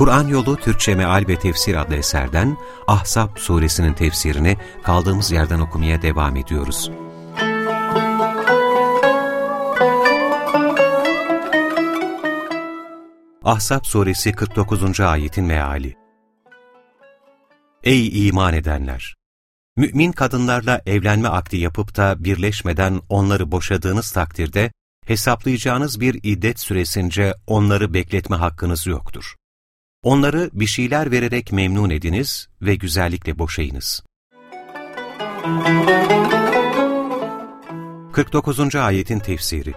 Kur'an Yolu Türkçe Meal ve Tefsir adlı eserden Ahzab suresinin tefsirini kaldığımız yerden okumaya devam ediyoruz. Ahzab suresi 49. ayetin meali Ey iman edenler! Mümin kadınlarla evlenme akdi yapıp da birleşmeden onları boşadığınız takdirde, hesaplayacağınız bir iddet süresince onları bekletme hakkınız yoktur. Onları bir şeyler vererek memnun ediniz ve güzellikle boşayınız. 49. ayetin tefsiri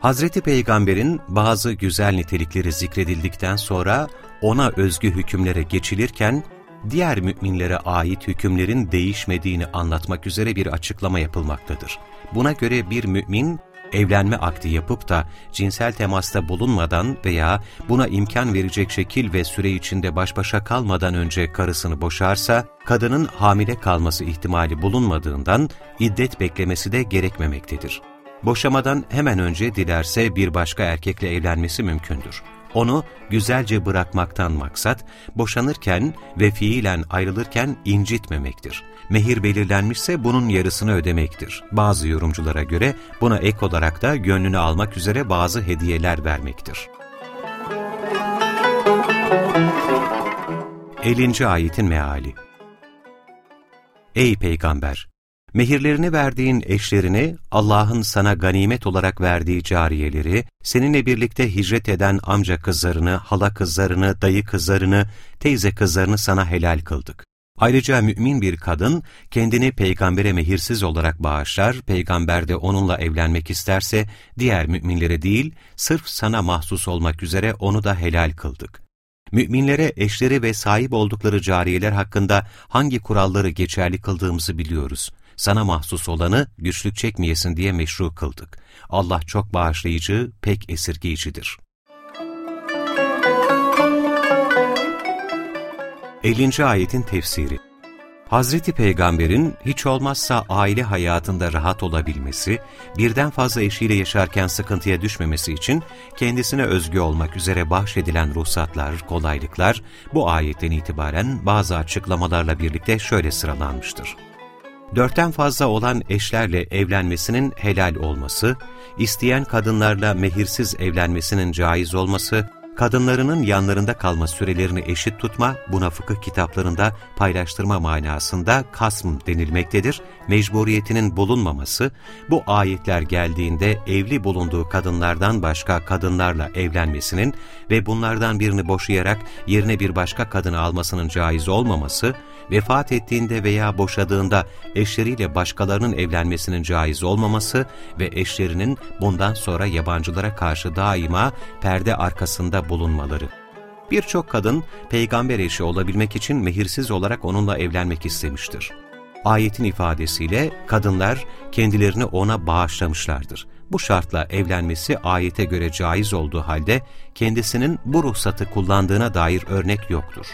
Hazreti Peygamber'in bazı güzel nitelikleri zikredildikten sonra ona özgü hükümlere geçilirken, diğer müminlere ait hükümlerin değişmediğini anlatmak üzere bir açıklama yapılmaktadır. Buna göre bir mümin, evlenme akdi yapıp da cinsel temasta bulunmadan veya buna imkan verecek şekil ve süre içinde baş başa kalmadan önce karısını boşarsa, kadının hamile kalması ihtimali bulunmadığından iddet beklemesi de gerekmemektedir. Boşamadan hemen önce dilerse bir başka erkekle evlenmesi mümkündür. Onu güzelce bırakmaktan maksat, boşanırken ve fiilen ayrılırken incitmemektir. Mehir belirlenmişse bunun yarısını ödemektir. Bazı yorumculara göre buna ek olarak da gönlünü almak üzere bazı hediyeler vermektir. 50. Ayetin Meali Ey Peygamber! Mehirlerini verdiğin eşlerini, Allah'ın sana ganimet olarak verdiği cariyeleri, seninle birlikte hicret eden amca kızlarını, hala kızlarını, dayı kızlarını, teyze kızlarını sana helal kıldık. Ayrıca mümin bir kadın kendini peygambere mehirsiz olarak bağışlar, peygamber de onunla evlenmek isterse diğer müminlere değil, sırf sana mahsus olmak üzere onu da helal kıldık. Müminlere eşleri ve sahip oldukları cariyeler hakkında hangi kuralları geçerli kıldığımızı biliyoruz. Sana mahsus olanı güçlük çekmeyesin diye meşru kıldık. Allah çok bağışlayıcı, pek esirgeyicidir. 50. ayetin tefsiri Hazreti Peygamber'in hiç olmazsa aile hayatında rahat olabilmesi, birden fazla eşiyle yaşarken sıkıntıya düşmemesi için kendisine özgü olmak üzere bahşedilen ruhsatlar, kolaylıklar bu ayetten itibaren bazı açıklamalarla birlikte şöyle sıralanmıştır. Dörtten fazla olan eşlerle evlenmesinin helal olması, isteyen kadınlarla mehirsiz evlenmesinin caiz olması, kadınlarının yanlarında kalma sürelerini eşit tutma, buna fıkıh kitaplarında paylaştırma manasında kasm denilmektedir. Mecburiyetinin bulunmaması, bu ayetler geldiğinde evli bulunduğu kadınlardan başka kadınlarla evlenmesinin ve bunlardan birini boşayarak yerine bir başka kadını almasının caiz olmaması, vefat ettiğinde veya boşadığında eşleriyle başkalarının evlenmesinin caiz olmaması ve eşlerinin bundan sonra yabancılara karşı daima perde arkasında bulunmaları. Birçok kadın peygamber eşi olabilmek için mehirsiz olarak onunla evlenmek istemiştir. Ayetin ifadesiyle kadınlar kendilerini ona bağışlamışlardır. Bu şartla evlenmesi ayete göre caiz olduğu halde kendisinin bu ruhsatı kullandığına dair örnek yoktur.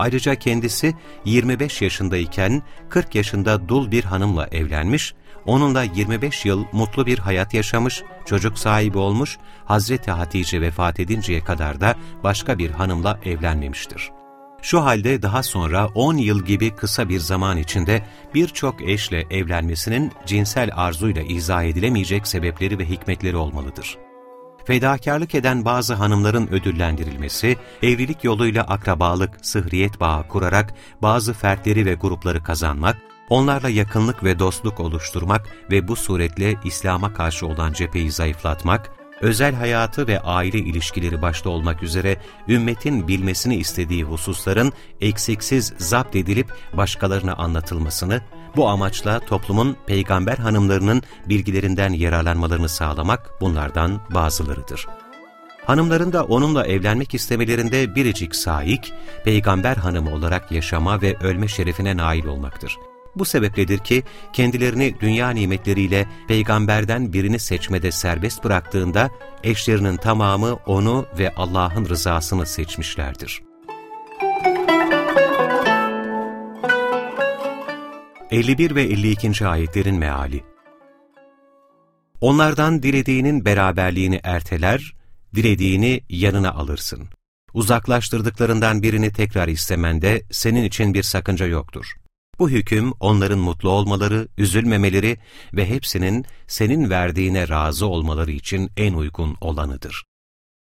Ayrıca kendisi 25 yaşındayken 40 yaşında dul bir hanımla evlenmiş, onunla 25 yıl mutlu bir hayat yaşamış, çocuk sahibi olmuş, Hazreti Hatice vefat edinceye kadar da başka bir hanımla evlenmemiştir. Şu halde daha sonra 10 yıl gibi kısa bir zaman içinde birçok eşle evlenmesinin cinsel arzuyla izah edilemeyecek sebepleri ve hikmetleri olmalıdır fedakarlık eden bazı hanımların ödüllendirilmesi, evlilik yoluyla akrabalık, sıhriyet bağı kurarak bazı fertleri ve grupları kazanmak, onlarla yakınlık ve dostluk oluşturmak ve bu suretle İslam'a karşı olan cepheyi zayıflatmak, özel hayatı ve aile ilişkileri başta olmak üzere ümmetin bilmesini istediği hususların eksiksiz zapt edilip başkalarına anlatılmasını, bu amaçla toplumun peygamber hanımlarının bilgilerinden yararlanmalarını sağlamak bunlardan bazılarıdır. Hanımların da onunla evlenmek istemelerinde biricik saik, peygamber hanımı olarak yaşama ve ölme şerefine nail olmaktır. Bu sebepledir ki kendilerini dünya nimetleriyle peygamberden birini seçmede serbest bıraktığında eşlerinin tamamı onu ve Allah'ın rızasını seçmişlerdir. 51 ve 52. ayetlerin meali Onlardan dilediğinin beraberliğini erteler, dilediğini yanına alırsın. Uzaklaştırdıklarından birini tekrar istemende senin için bir sakınca yoktur. Bu hüküm onların mutlu olmaları, üzülmemeleri ve hepsinin senin verdiğine razı olmaları için en uygun olanıdır.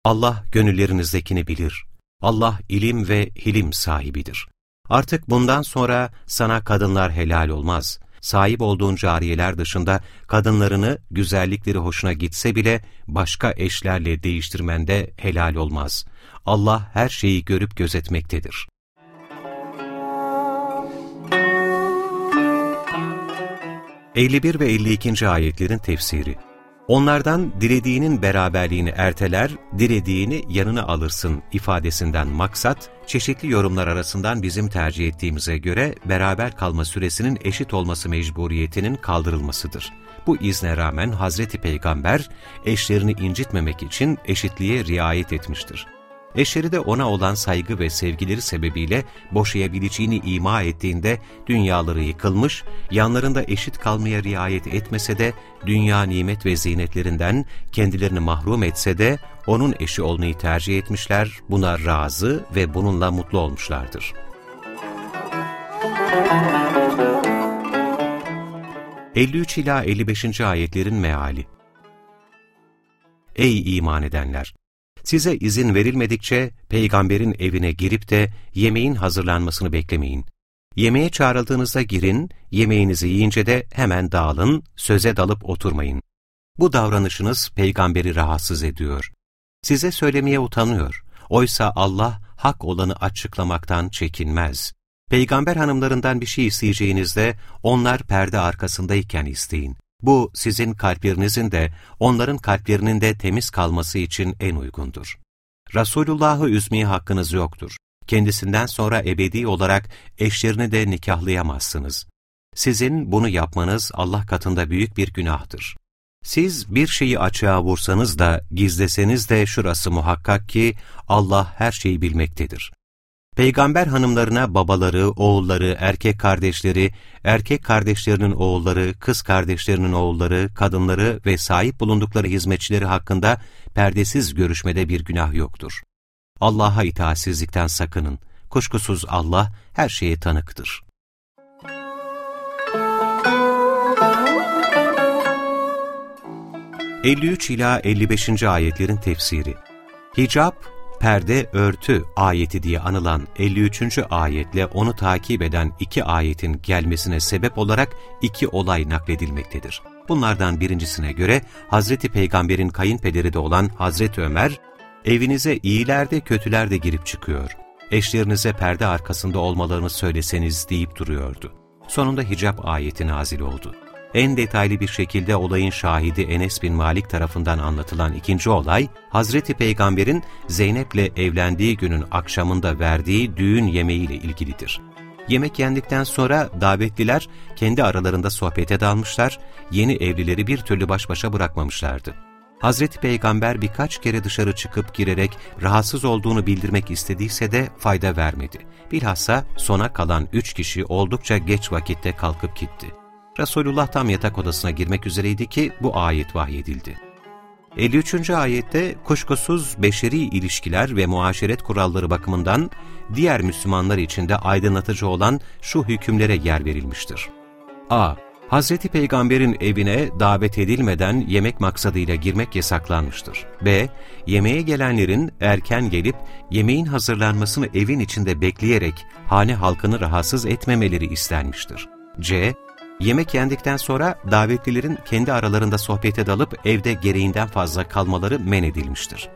Allah gönüllerinizdekini bilir. Allah ilim ve hilim sahibidir. Artık bundan sonra sana kadınlar helal olmaz. Sahip olduğun cariyeler dışında kadınlarını güzellikleri hoşuna gitse bile başka eşlerle değiştirmende helal olmaz. Allah her şeyi görüp gözetmektedir. 51 ve 52. ayetlerin tefsiri Onlardan dilediğinin beraberliğini erteler, dilediğini yanına alırsın ifadesinden maksat, çeşitli yorumlar arasından bizim tercih ettiğimize göre beraber kalma süresinin eşit olması mecburiyetinin kaldırılmasıdır. Bu izne rağmen Hazreti Peygamber eşlerini incitmemek için eşitliğe riayet etmiştir. Eşleri de ona olan saygı ve sevgileri sebebiyle boşayabileceğini ima ettiğinde dünyaları yıkılmış, yanlarında eşit kalmaya riayet etmese de dünya nimet ve zinetlerinden kendilerini mahrum etse de onun eşi olmayı tercih etmişler, buna razı ve bununla mutlu olmuşlardır. ...53 ila 55. ayetlerin meali Ey iman edenler! Size izin verilmedikçe peygamberin evine girip de yemeğin hazırlanmasını beklemeyin. Yemeğe çağrıldığınızda girin, yemeğinizi yiyince de hemen dağılın, söze dalıp oturmayın. Bu davranışınız peygamberi rahatsız ediyor. Size söylemeye utanıyor. Oysa Allah hak olanı açıklamaktan çekinmez. Peygamber hanımlarından bir şey isteyeceğinizde onlar perde arkasındayken isteyin. Bu sizin kalplerinizin de onların kalplerinin de temiz kalması için en uygundur. Resulullah'ı üzmeye hakkınız yoktur. Kendisinden sonra ebedi olarak eşlerini de nikahlayamazsınız. Sizin bunu yapmanız Allah katında büyük bir günahtır. Siz bir şeyi açığa vursanız da, gizleseniz de şurası muhakkak ki Allah her şeyi bilmektedir. Peygamber hanımlarına babaları, oğulları, erkek kardeşleri, erkek kardeşlerinin oğulları, kız kardeşlerinin oğulları, kadınları ve sahip bulundukları hizmetçileri hakkında perdesiz görüşmede bir günah yoktur. Allah'a itaatsizlikten sakının. Kuşkusuz Allah her şeye tanıktır. ...53 ila 55. ayetlerin tefsiri Hicap, perde örtü ayeti diye anılan 53. ayetle onu takip eden iki ayetin gelmesine sebep olarak iki olay nakledilmektedir. Bunlardan birincisine göre Hazreti Peygamber'in kayınpederi de olan Hazreti Ömer, evinize iyiler de kötüler de girip çıkıyor. Eşlerinize perde arkasında olmalarını söyleseniz deyip duruyordu. Sonunda hicap ayeti nazil oldu en detaylı bir şekilde olayın şahidi Enes bin Malik tarafından anlatılan ikinci olay, Hazreti Peygamber'in Zeynep'le evlendiği günün akşamında verdiği düğün yemeğiyle ilgilidir. Yemek yendikten sonra davetliler kendi aralarında sohbete dalmışlar, yeni evlileri bir türlü baş başa bırakmamışlardı. Hazreti Peygamber birkaç kere dışarı çıkıp girerek rahatsız olduğunu bildirmek istediyse de fayda vermedi. Bilhassa sona kalan üç kişi oldukça geç vakitte kalkıp gitti. Resulullah tam yatak odasına girmek üzereydi ki bu ayet vahyedildi. 53. ayette kuşkusuz beşeri ilişkiler ve muaşeret kuralları bakımından diğer Müslümanlar için de aydınlatıcı olan şu hükümlere yer verilmiştir. a. Hazreti Peygamber'in evine davet edilmeden yemek maksadıyla girmek yasaklanmıştır. B. Yemeğe gelenlerin erken gelip yemeğin hazırlanmasını evin içinde bekleyerek hane halkını rahatsız etmemeleri istenmiştir. C. Yemek yendikten sonra davetlilerin kendi aralarında sohbete dalıp evde gereğinden fazla kalmaları men edilmiştir.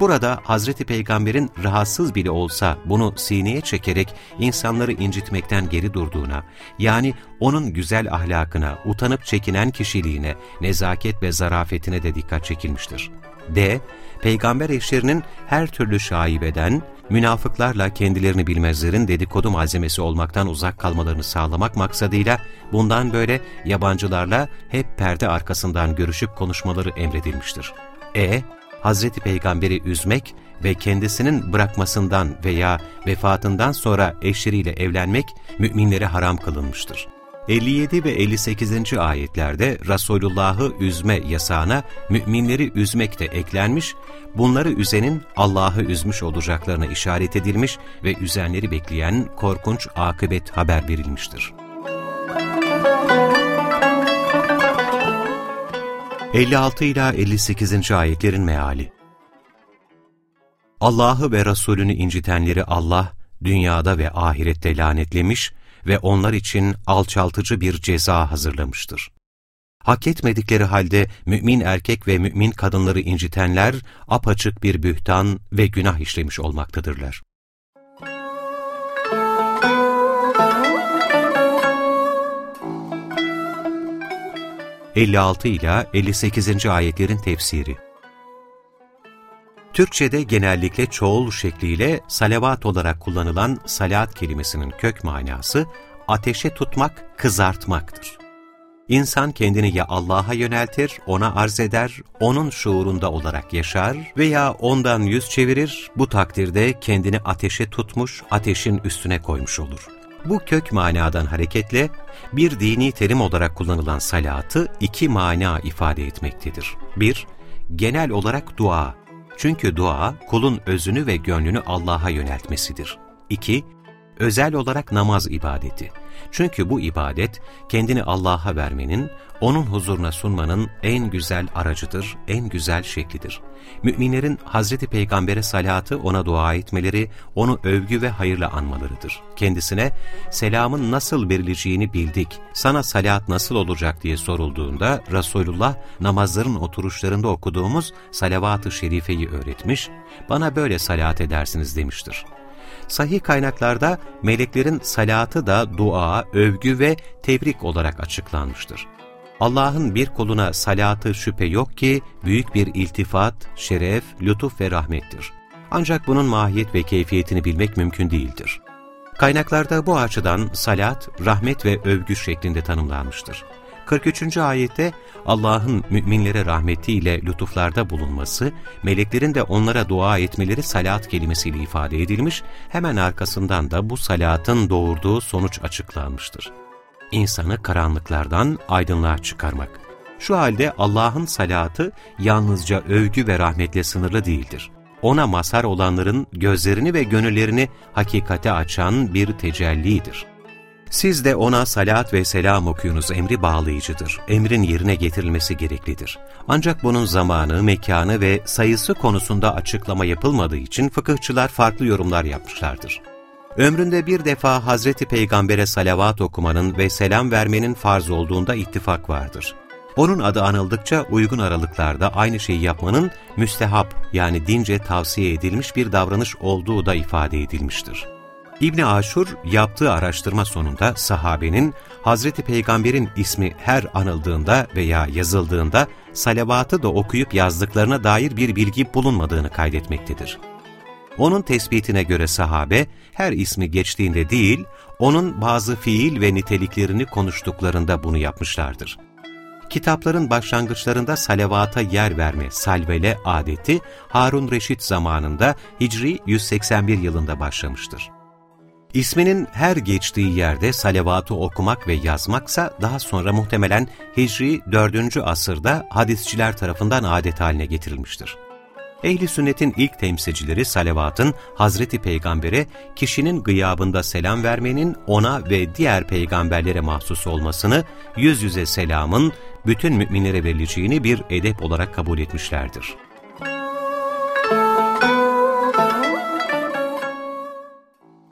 Burada Hazreti Peygamber'in rahatsız bile olsa bunu sineye çekerek insanları incitmekten geri durduğuna, yani onun güzel ahlakına, utanıp çekinen kişiliğine, nezaket ve zarafetine de dikkat çekilmiştir. D. Peygamber eşlerinin her türlü şaibeden, münafıklarla kendilerini bilmezlerin dedikodu malzemesi olmaktan uzak kalmalarını sağlamak maksadıyla bundan böyle yabancılarla hep perde arkasından görüşüp konuşmaları emredilmiştir. E. Hazreti Peygamberi üzmek ve kendisinin bırakmasından veya vefatından sonra eşleriyle evlenmek müminlere haram kılınmıştır. 57 ve 58. ayetlerde Resulullah'ı üzme yasağına müminleri üzmek de eklenmiş, bunları üzenin Allah'ı üzmüş olacaklarına işaret edilmiş ve üzenleri bekleyen korkunç akıbet haber verilmiştir. 56 ila 58. ayetlerin meali Allah'ı ve Resulünü incitenleri Allah, dünyada ve ahirette lanetlemiş ve onlar için alçaltıcı bir ceza hazırlamıştır. Hak etmedikleri halde mümin erkek ve mümin kadınları incitenler apaçık bir bühtan ve günah işlemiş olmaktadırlar. ...56 ila 58. ayetlerin tefsiri Türkçe'de genellikle çoğul şekliyle salavat olarak kullanılan salat kelimesinin kök manası ateşe tutmak, kızartmaktır. İnsan kendini ya Allah'a yöneltir, ona arz eder, onun şuurunda olarak yaşar veya ondan yüz çevirir, bu takdirde kendini ateşe tutmuş, ateşin üstüne koymuş olur. Bu kök manadan hareketle bir dini terim olarak kullanılan salatı iki mana ifade etmektedir. 1- Genel olarak dua, çünkü dua, kulun özünü ve gönlünü Allah'a yöneltmesidir. 2. Özel olarak namaz ibadeti. Çünkü bu ibadet, kendini Allah'a vermenin, O'nun huzuruna sunmanın en güzel aracıdır, en güzel şeklidir. Müminlerin Hazreti Peygamber'e salatı, ona dua etmeleri, onu övgü ve hayırla anmalarıdır. Kendisine, selamın nasıl verileceğini bildik, sana salat nasıl olacak diye sorulduğunda, Resulullah namazların oturuşlarında okuduğumuz salavat-ı şerifeyi öğretmiş, bana böyle salat edersiniz demiştir. Sahih kaynaklarda meleklerin salatı da dua, övgü ve tebrik olarak açıklanmıştır. Allah'ın bir kuluna salatı şüphe yok ki büyük bir iltifat, şeref, lütuf ve rahmettir. Ancak bunun mahiyet ve keyfiyetini bilmek mümkün değildir. Kaynaklarda bu açıdan salat, rahmet ve övgü şeklinde tanımlanmıştır. 43. ayette Allah'ın müminlere rahmetiyle lütuflarda bulunması, meleklerin de onlara dua etmeleri salat kelimesiyle ifade edilmiş, hemen arkasından da bu salatın doğurduğu sonuç açıklanmıştır. İnsanı karanlıklardan aydınlığa çıkarmak. Şu halde Allah'ın salatı yalnızca övgü ve rahmetle sınırlı değildir. Ona mazhar olanların gözlerini ve gönüllerini hakikate açan bir tecellidir. Siz de ona salat ve selam okuyunuz emri bağlayıcıdır. Emrin yerine getirilmesi gereklidir. Ancak bunun zamanı, mekanı ve sayısı konusunda açıklama yapılmadığı için fıkıhçılar farklı yorumlar yapmışlardır. Ömründe bir defa Hazreti Peygamber'e salavat okumanın ve selam vermenin farz olduğunda ittifak vardır. Onun adı anıldıkça uygun aralıklarda aynı şeyi yapmanın müstehap yani dince tavsiye edilmiş bir davranış olduğu da ifade edilmiştir. İbni Aşur yaptığı araştırma sonunda sahabenin Hazreti Peygamber'in ismi her anıldığında veya yazıldığında salavatı da okuyup yazdıklarına dair bir bilgi bulunmadığını kaydetmektedir. Onun tespitine göre sahabe her ismi geçtiğinde değil, onun bazı fiil ve niteliklerini konuştuklarında bunu yapmışlardır. Kitapların başlangıçlarında salavata yer verme, salvele adeti Harun Reşit zamanında Hicri 181 yılında başlamıştır. İsminin her geçtiği yerde salavatı okumak ve yazmaksa daha sonra muhtemelen Hicri 4. asırda hadisçiler tarafından adet haline getirilmiştir. Ehli sünnetin ilk temsilcileri salavatın Hazreti Peygamber'e kişinin gıyabında selam vermenin ona ve diğer peygamberlere mahsus olmasını, yüz yüze selamın bütün müminlere verileceğini bir edep olarak kabul etmişlerdir.